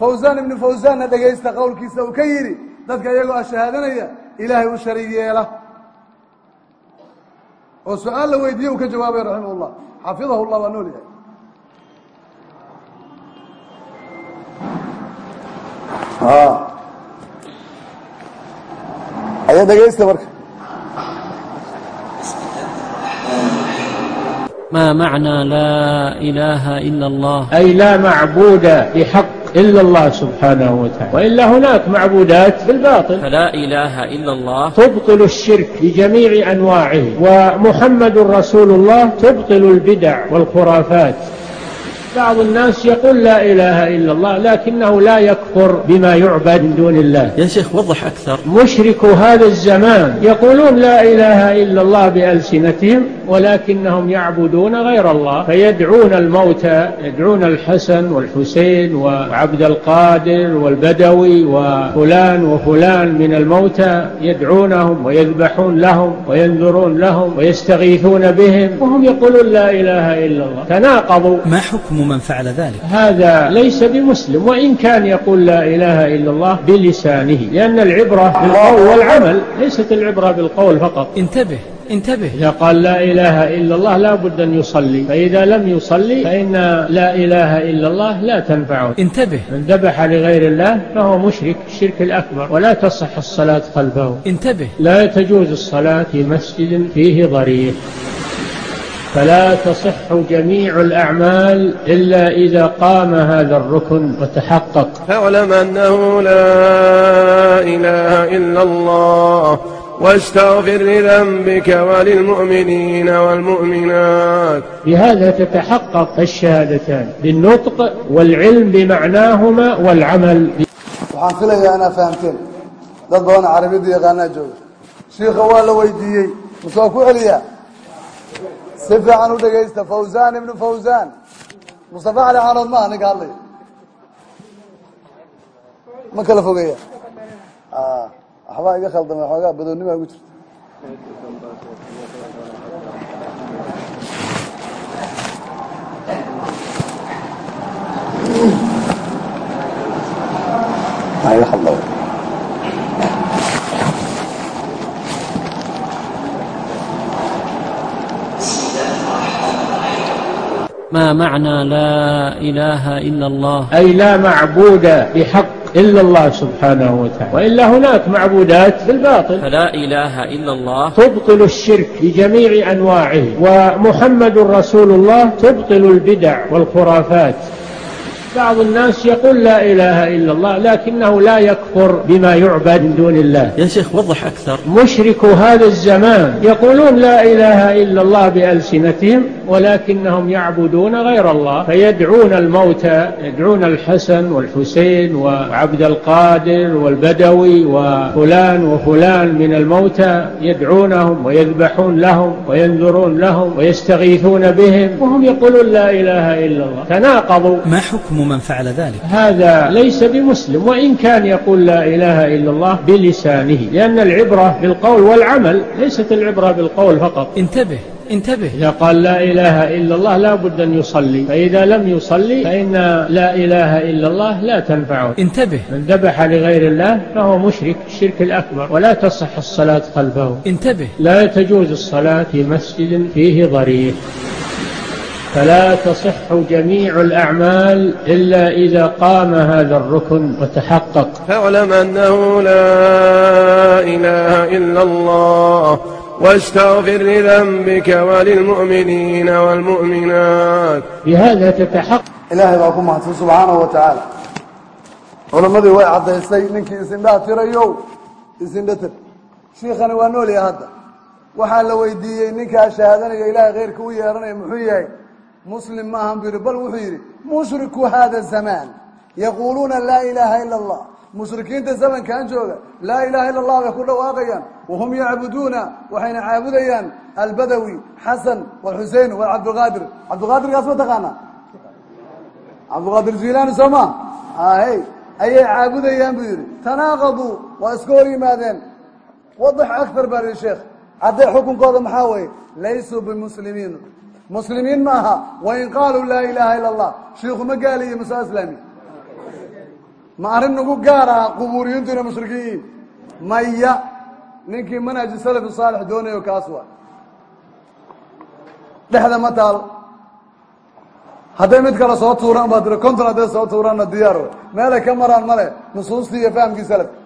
fawsaan ibnu fawsaanna dhegaysta qowlkiisa uu ka yidhi dadka iyagoo ashahaadanaya ilaahay u sharig yeela oo su-aal la weydiiye uu ka jawaabay raximah llah xafidahu llah waa nool yahay aya dhegaysta marka ما معنى لا إله إلا الله أي لا معبود بحق إلا الله سبحانه وتعالى وإلا هناك معبودات بالباطل فلا إله إلا الله تبطل الشرك بجميع أنواعه ومحمد رسول الله تبطل البدع والخرافات بعض الناس يقول لا إله إلا الله لكنه لا يكفر بما يعبد من دون الله يا شيخ وضح أكثر مشرك هذا الزمان يقولون لا إله إلا الله بألسنتهم ولكنهم يعبدون غير الله فيدعون الموتى يدعون الحسن والحسين وعبد القادر والبدوي وفلان وفلان من الموتى يدعونهم ويذبحون لهم وينذرون لهم ويستغيثون بهم وهم يقولون لا إله إلا الله تناقضوا ما حكم من فعل ذلك هذا ليس بمسلم وإن كان يقول لا إله إلا الله بلسانه لأن العبرة بالقول والعمل ليست العبرة بالقول فقط انتبه انتبه إذا قال لا إله إلا الله لا بد أن يصلي فإذا لم يصلي فإن لا إله إلا الله لا تنفعه انتبه من ذبح لغير الله فهو مشرك الشرك الأكبر ولا تصح الصلاة خلفه انتبه لا تجوز الصلاة في مسجد فيه ضريح فلا تصح جميع الأعمال إلا إذا قام هذا الركن وتحقق فاعلم أنه لا إله إلا الله واستغفر لذنبك وللمؤمنين والمؤمنات بهذا تتحقق الشهادتان بالنطق والعلم بمعناهما والعمل waxaan filayaa inaa fahamteen dad badan carabiyadda yaqaanaa jooga shiika waa la weydiiyey mase waa ku celiyaa si fiican u dhegaysta fawsaan ibnu fawsaan mustafa cali caanood maaha ninka hadlaya ma kala fogeeya waxbaa iga khaldama xoogaa badoonnima ugu jirta ما معنى لا إله إلا الله أي لا معبود بحق إلا الله سبحانه وتعالى وإلا هناك معبودات بالباطل فلا إله إلا الله تبطل الشرك بجميع أنواعه ومحمد رسول الله تبطل البدع والخرافات بعض الناس يقول لا إله إلا الله لكنه لا يكفر بما يعبد من دون الله يا شيخ وضح أكثر مشرك هذا الزمان يقولون لا إله إلا الله بألسنتهم ولكنهم يعبدون غير الله فيدعون الموتى يدعون الحسن والحسين وعبد القادر والبدوي وفلان وفلان من الموتى يدعونهم ويذبحون لهم وينذرون لهم ويستغيثون بهم وهم يقولون لا إله إلا الله تناقضوا ما حكم يلوم من فعل ذلك هذا ليس بمسلم وإن كان يقول لا إله إلا الله بلسانه لأن العبرة بالقول والعمل ليست العبرة بالقول فقط انتبه انتبه إذا قال لا إله إلا الله لا بد أن يصلي فإذا لم يصلي فإن لا إله إلا الله لا تنفعه انتبه من ذبح لغير الله فهو مشرك الشرك الأكبر ولا تصح الصلاة خلفه انتبه لا تجوز الصلاة في مسجد فيه ضريح فلا تصح جميع الأعمال إلا إذا قام هذا الركن وتحقق فاعلم أنه لا إله إلا الله واستغفر لذنبك وللمؤمنين والمؤمنات بهذا تتحقق ilaahay baa ku mahadsan subxaanahu wa tacaala culammadii way caddaysay ninkii isindhaa tirayow isindha tir shiikhani waa nool yahay hadda waxaa la weydiiyey ninkaa shahaadanaya ilaahay khayrka u yeeranaya muxuu yahay muslim ma ahan buu yidhi bal wuxuu yidhi mushriku hada zamaan yaquuluuna laa ilaaha ila allah. Mushrikiinta zamankan jooga laa ilaha ila allah bay ku dhawaaqayaan. Wahum yacbuduuna waxayna caabudayaan albadawi xasan walxusein walcabdulqaadir cabdulqaadirkaas ma taqaanaa cabdulqaadir jilaani soo ma? Hay ayay caabudayaan buu yidhi. Tanaaqaduu waa iska hor yimaadeen. Wadax aktar baa yihi sheekh. Haddee xukunkooda maxaa weeye? Laysuu bimuslimiin muslimiin ma aha wain qaaluu laa ilaaha ila allah shiiku ma gaaliye mase islaami ma arrin nagu gaar ah qubuuriyiintu inay mushrikiin. Maya. Ninkii manhaji salafi saalix doonayo kaas waa. Dhexda ma taal. Hadday mid kale soo tuuraan baa tiri konton hadday soo tuuraanna diyaar wey meelay ka maraan male nusuustii iyo fahamkii salafka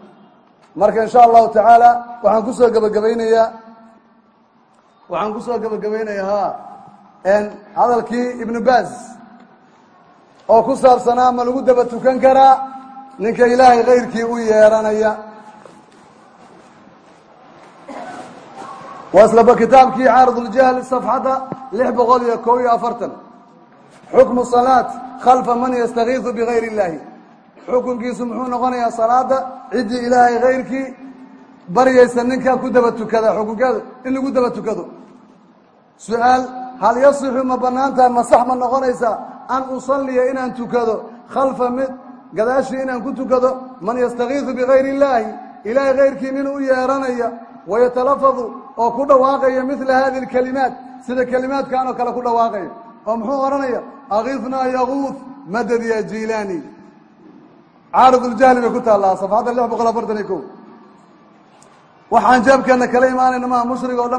marka insha allahu tacaala waxaan ku soo gebagabaynayaa waxaan ku soo gebagabaynayaa ha hadalkii ibnu baaz oo ku saabsanaa ma lagu daba tukan karaa ninka ilaahay kayrkii u yeeranaya waa islaba kitaabkii caarid uljahl safxadda lix boqol iyo kob iyo afartan. Xukmu salaat khalfa man yastakiisu bigayr illahi xukunkiisu muxuu noqonayaa salaada ciddii ilaahay kayrkii baryaysa ninkaa ku daba tukada xukunkeedu in lagu daba tukado. Su'aal hal yasixu ma banaantaha ma sax ma noqonaysaa an usaliya inaan tukado khalfa mid gadaashii inaan ku tukado man yastakiisu bigayri illaahi ilaahay kayrkii nin u yeeranaya wayatalafadu oo ku dhawaaqaya midla hadi lkalimaat sida kelimaadkan oo kale ku dhawaaqaya. Oo muxuu odhanaya akifnaa yaguud madad ya jilaani caaridljahli bay ku taallaa safxadda lix boqol afartan iyo ko waxaan jeebkeena kala imaanayna maha mushrig oo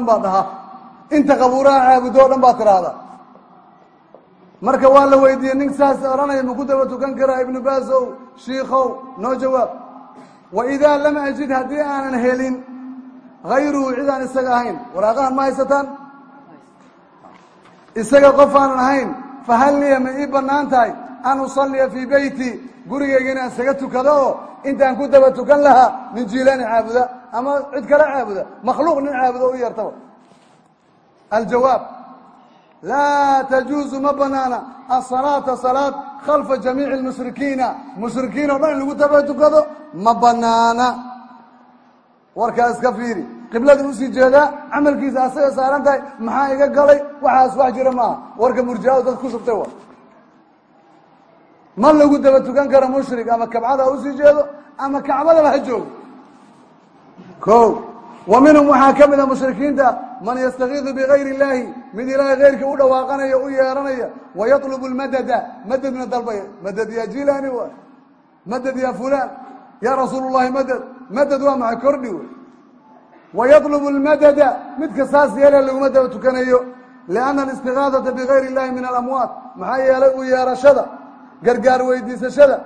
inta qabuuraha caabudo o dhan baa tiraahda marka waa la weydiiyey nin saas odhanaya maku daba tukan karaa ibnu baasow shiikow noo jawaab. Wa idaa lam ajid haddii aanan helin hayruhu cid aan isaga ahayn. Waraaqahan ma haysataan? Isaga qof aanan ahayn. Fahal liya ma ii bannaan tahay? An usalliya fii beyti gurigayga inaan isaga tukado oo intaan ku daba tukan lahaa nin jiilaani caabuda. Ama cid kale caabuda. Makhluuq nin caabudo u yeertaba aljawaab laa tajuuzu ma banaana asalaata salaad khalfa jamiici lmushrikiina mushrikiin oo dhan in lagu daba tukado ma banaana warkaa iska fiiri qiblada u sii jeedaa camalkiisa asaga saaran tahay maxaa iga galay waxaas wax jira maaha warka murjiado dad ku shubtay wa ma lagu daba tukan karo mushrik ama kabcada ha u sii jeedo ama kacbadaba ha joogo ko wa minhum ka mid a mushrikiinta man yastakiidu bigayri illaahi mid ilaahay keyrka u dhawaaqanaya u yeeranaya wayatlubu lmadada madadna dalbaya madad ya jilani waay madad ya fulan ya rasuul llahi madad madad waa maxay kordhi wey wayatlubu lmadada midka saas yeele laguma daba tukanayo lianna alistigaadata bigayri illahi min alamwaat maxaa yeelay u yeerashada gargaar weydiisashada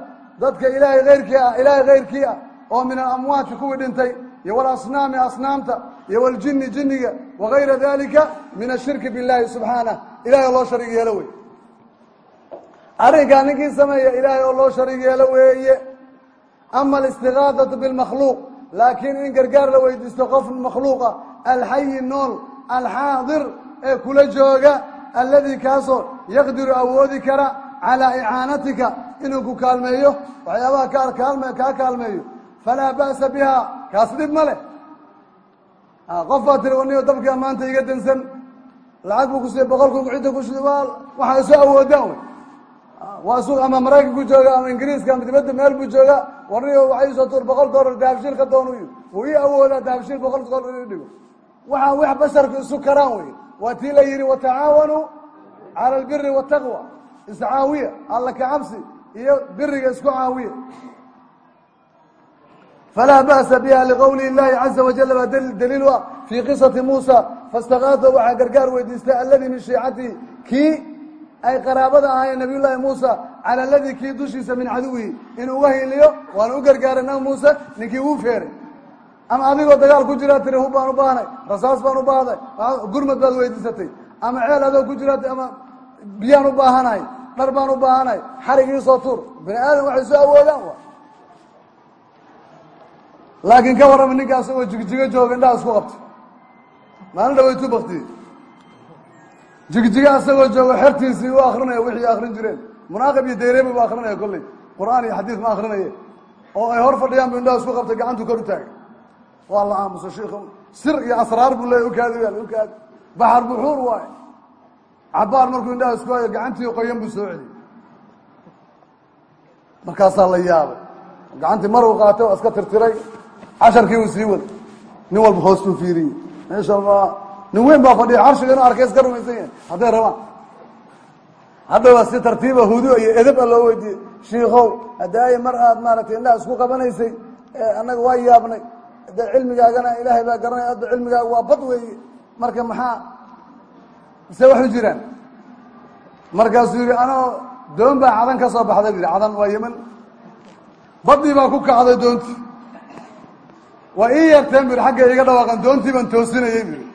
dadka ilaahay keyrkii ah ilaahay keyrkii ah oo min alamwaati kuwii dhintay iyo walasnaami asnaamta iyo waljini jiniga wagayra dalika min ashirki billahi subxaanah ilahay oo loo shariig yeelo wey arrinkaa ninkii sameeya ilaahay oo loo shariig yeelo weeye. Ama alistigaadatu bilmakhluuq. Laakiin in gargaar la weydiisto qof makhluuqa alxayi nool alxaadir ee kula jooga alladii kaasoo yaqdiru awoodi kara calaa icaanatika inuu ku kaalmeeyo waxyaabaha kaa kaalmeeyo falaa ba'sa biha kaas dhib ma qof baa tiri waniyo dabkaa maanta iga dansan lacag buu kusiiya boqolku cidda kusi waxaa isu awoodaan wey waa su ama maraykanku jooga ama ingiriiska ama dibadda meel buu jooga warniyo waxay isoo tuur boqol dollar dahabshiil ka doon uy wuu ii awoodaa dahabshiil boqol dollar ii dhigo. Waxaa wax basharku isu karaan wey waa tii la yihi watacaawanuu cala albiri waataqwa iscaawiya alla ka cabsi iyo biriga isku caawiya falaa ba'sa biha liqowlihi llahi caza wajal baa daliil u ah fii qisati muusa faistakaada waxaa gargaar weydiistay alladii min shiicatihi kii ay qaraabada ahaayeen nabiy llaahi muusa cala aladii kii dushiisa min caduwihi inuu uga hiiliyo waana u gargaaray nabi muuse ninkii uu feeray ama adigoo dagaal ku jiraa tiri hub baan u baahnay rasaas baan u baahday gurmad baad weydiisatay ama ceel adoo ku jiraa ama biyaan soo laakiin ka warrama ninka asagoo jigjigo jooga indhaha isku qabtay. Maalin dhawaytu baktiyey jigjigo asagoo joogo xertiisii u akrinaya wixii akrin jireen. Munaaqib iyo dayrebi bu akrinaya kolley. Qur'aan iyo xadiis ma akrinaye oo ay hor fadhiyaan bu indhaha isku qabtay gacantu kor u taagay. Waa la aamusa shiika sir iyo asraar buu leeya ukaadi yaal ukaadi baxar buxuur waaye. Cabaar markuu indhaha isku hayo gacantii qoyan buu soo celiyey. Markaasaa la yaabay. Gacantii mar uu qaatay waa iska tirtiray casharkii uu sii waday nin walba hoostuu fiiriyey meesha nin weyn baa fadhiya. Carshiga inuu arkay iska rumaysan yahay. Hadday rabaan hadhowa si tartiiba hudu iyo edab a loo weydiiyey. Shiikow hadaaye mar aad maaragtay indhaha isku qabanaysay annaga waa yaabnay. De cilmigaagana ilaahay baa garanaya adda cilmigaaga waa bad weeye. Marka maxaa? Se waxu jiraan? Markaasuu yihi anoo doon baa cadan ka soo baxday. Bu yihi cadan waa yeman badii baa ku kacday doontii waa ii yeerteen bu yihi xagga iga dhawaaqan doontii baan toosinayey bu yihi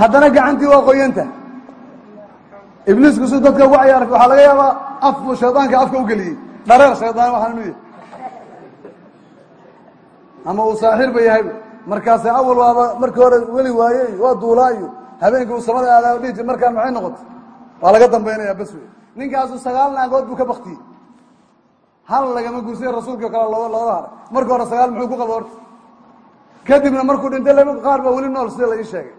haddana gacantii waa qoyanta. Ibliisku si dadka ugu cayaar waxaa laga yaabaa af buu shaydaanka afka ugeliyey dhareer shaydaan waxaan inu yahay ama uu saaxirba yahayba markaase awal waaba markii hore weli waaye waa duulaayo. Habeenkii uu samada aadaa dhihi jir markaan maxay noqotay? Waa laga dambaynaya bas wey sagaal naagood buu ka baktiyey hal lagama guursaye rasuulkii o kale looga haray marka hore sagaal muxuu ku qaba horta kadibna markuu dhintay laba qaar baa weli nool sida la ii sheegay.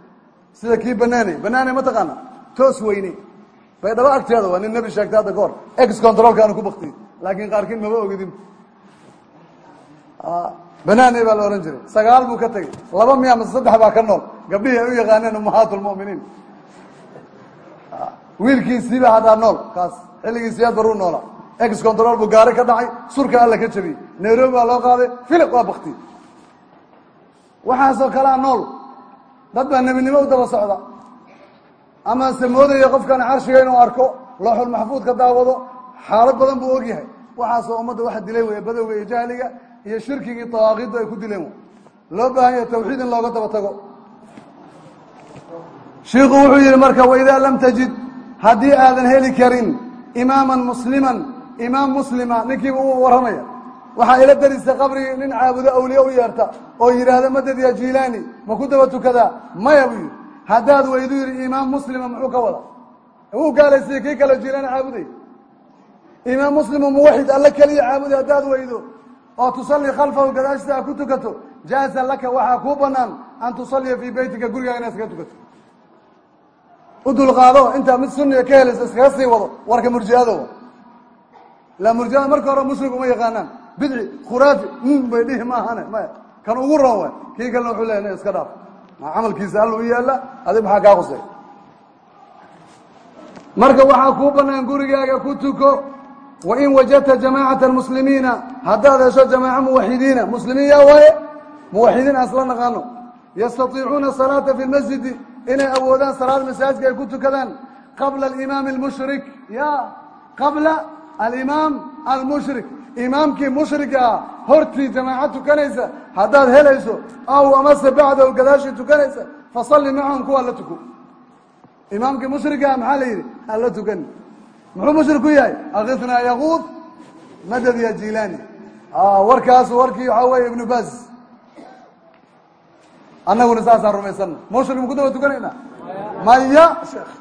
Sida kii banaaney banaaney ma taqaana toos weyne. Bay dhaba agteeda waa nin nebi sheegtay hadda kahor ex controlkaanu ku baktiyey laakiin qaarkiin maba ogidin banaaney baa la ohan jiray. Sagaal buu ka tegey. Laba miya mase saddex baa ka nool. Gabdhihii ay u yaqaaneen ummahaat lmu'miniin wiilkiisiiba haddaa nool. Kaas xilligiisi aad baruu noolaa ex control buu gaari ka dhacay surka alla ka jabiyey nairobi baa loo qaaday filiq waa baktiyey waxaasoo kalea nool dad baa nebinimo u daba socda. Ama se moodaya qofkan carshiga inuu arko looxul maxfuudka daawado xaalad badan buu og yahay. Waxaasoo ummadda waxa dilay wey badowga iyo jahliga iyo shirkigii dawaaqiiddu ay ku dileen loo baahan yahay tawxiid in looga daba tago. Shiiku wuxuu yihi marka waidaa lam tajid haddii aadan heli karin imaaman musliman imaam muslima ninkiiba u warramaya waxaa ila darisa qabrigii nin caabudo awliye u yeerta oo yidhaahda madad ya jilaani ma ku daba tukadaa maya buu yidhi. Haddaad weydu yidhi imaam muslima muxuu ka wada? Wuu gaalaysiiyey kii kale jilaani caabuday imaam muslimu muwaxid alla keliya caabuday haddaad weydo oo tusalli khalfahu gadaashisa a ku tukato jaaza laka waxaa kuu banaan an tusalliya fii beytika gurigaaga inaad iskaga tukato. U dulqaado intaa mid suniga ka helaysa iskaga sii wado warka murjiado la murjiada marka hore mushrik uma yaqaanaan. Bidci khuraafi bay dhihi maahane. Maya kan ugu ron waay kii kalena wuxuu leeya ina iska dhaaf. Camalkiisa alla u yaalla adig maxaa kaa qusay marka waxaa kuu banaan gurigaaga ku tuko wain wajadta jamaacata muslimiina haddaad hesho jamaaco muwaxidiina. Muslimiin yaa waaye? Muwaxidiin aan isla naqaano. Yastaiicuuna salaata fi lmasjidi inay awoodaan salaad masaajidka ay ku tukadaan. Qabla alimaami almushrik. Ya qabla alimaam almushrik. Imaamkii mushriga ah hortii jamaaco tukanaysa haddaad helayso aw amase bacdahu gadaashii tukanaysa fasalli macahum kuwaa la tuko imaamkii mushriga ah maxaa la yidhi? Aan la tukani muxuu mushrik ku yahay? Akifnaa yaquud madad ya jilani. Warkaasu warkii waxaa weeye ibnu baz. Annaguna saasaan rumaysana mushrik maku daba tukanayna maya sheekh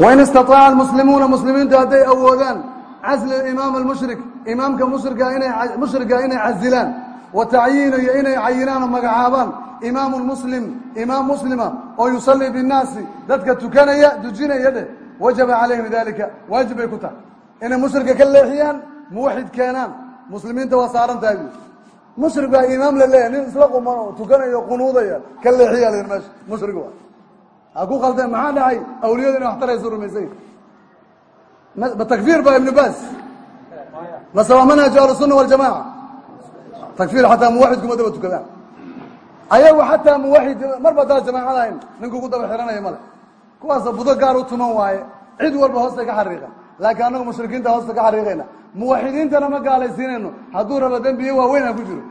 wain istaطaaca almuslimuuna muslimiintu hadday awoodaan casli imaam almushrik imaamka mushrika inay casilaan wa tacyiinu iyo inay cayinaan oo magacaabaan imaamu muslim imaam muslima oo yusalii binnaasi dadka tukanaya dujinaya dheh wajaba calayhim dalika waajib bay ku tahay inay mushrika ka leexiyaan muwaxid keenaan muslimiinta waa saaran tahay bu mushrik baa imaam la leeyahy nin isla quman oo tukanayo qunuudaya ka leexiya la meesha mushrig ha ku qaldeen maxaa dhacay? Awliyadu inay wax taraysa rumaysay. Takfir baa ibnu bas? Mase waa manhaju ahlusunna waljamaca takfir xataa muwaxid kuma daba tukadaan ayagu xataa muwaxid marba daa jamaacad ahayn ninku ku daba xiranaya male. Kuwaasa budo gaar u tuman waaye cid walba hoosta ka xariiqa. Laakiin annagu mushrikiinta hoosta ka xariiqayna. Muwaxidiintana ma gaalaysiinayno. Hadduu rabo dembiye waaweyn ha ku jiro.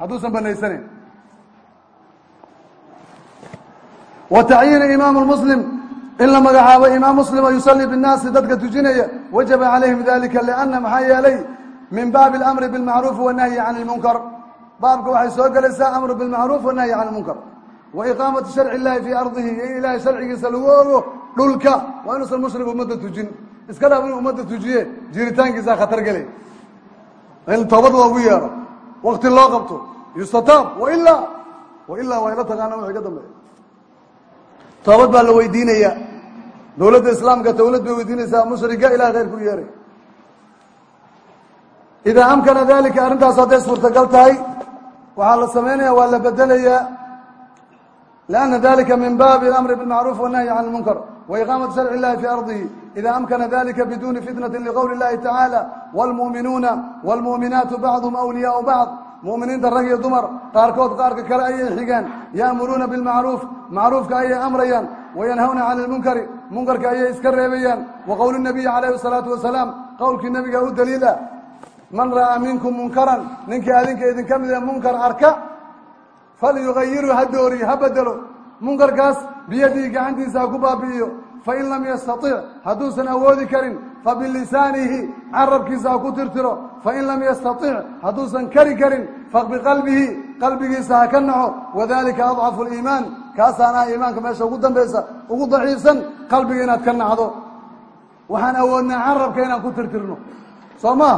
Hadduusan banaysanayn wa tacyiini imaam muslim in la magacaabo imaam muslima yusalii binnaasi dadka tujinaya wajaba calayhim dalika lianna maxaa yeelay min baabi alamri bilmacruufi wanahyi can lmunkar baabka waxay soo gelaysaa amru bilmacruuf wanahyi can lmunkar wa iqaamati sharci illahi fii ardihi iyo in ilaahay sharcigiisa lagu ogo dhulka. Waa inuusan mushrik ummadda tujin. Iska dhaaf inuu ummadda tujiye jiritaankiisa khatar gelay. In toobad loogu yeero wakti loo qabto yustataab wailaa wailaa waa ila taqaana wixii ka dambeeya toobad baa la weydiinaya dowladda islaamka dowlad bay weydiinaysaa mushriga ilahay khayrku yeeray idaa amkana dalika arrintaas hadday suurtagal tahay waxaa la samaynaya waa la bedelayaa لأن ذلika min bab الأمr بالمعروف والنهي عن المنكر وإقاaمة شhرع اللhi في أرضه إذا أمkنa ذلika بدون فتنة لqول اللhi تعالى والمؤmiنuuنa والمؤmiنaaت بعضهم أولياء بعض muminiinta rag iyo dumar qaarkood qaarka kale ayay xigaan ya'muruuna bilmacruuf macruufka ayay amrayaan wayanhawna cani ilmunkari munkarka ayay iska reebayaan wa qowlu nabiyi calayhi salaatu wasalaam qowlkii nebiga u daliil ah man ra'aa minkum munkaran ninkii adinka idinka mid ee munkar arka falyugayiruu ha dooriyo ha bedelo munkarkaas biyadii gacantiisa ha ku baabi'iyo fa in lam yastatic hadduusan awoodi karin fabilisaanihi carabkiisa ha ku tirtiro fain lam yastaطic hadduusan kari karin fabiqalbihi qalbigiisa ha ka naco wadalika adcafu اliimaan kaasaan ah iimaanka meesha ugu dambaysa ugu daciifsan qalbiga inaad ka nacdo. Waxaan awoodnaa carabka inaan ku tirtirno. Soo ma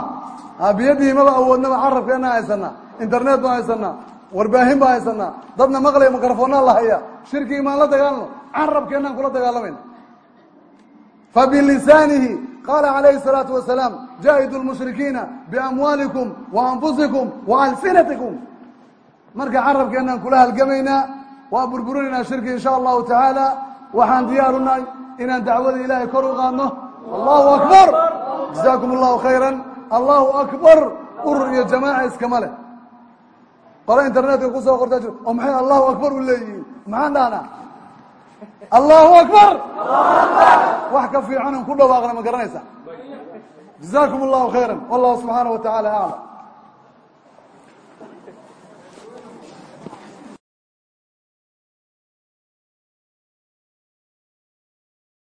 biyadihi maba awoodnaba carabkeenaan haysanaa internet baan haysanaa warbaahin baan haysanaa dadna maqlaya mikrafoonaa la haya shirkigi maan la dagaalno carabkeenaan kula dagaalamayna fabilisaanihi qaala calayhi الsalaatu wasalaam jaahidu lmushrikiina biamwaalikum waanfusikum waalsinatikum marka carabkeenaan kula halgamaynaa waa burburinaynaa shirki in sha allahu tacaala waxaan diyaarunahay inaan dacwada ilaahay kor u qaadno allahu akbar jazaakum allahu khayra allahu akbar urur iyo jamaaca iskama leh qole internetka ku soo qorta oo maxay allahu akbar u leeyihiin maxaan dhahnaa allahu akbar. Wax ka fiicanan ku dhawaaqna ma garanaysa. Jazaakum allahu khayra wallahu subxaanaه wa taعala aclam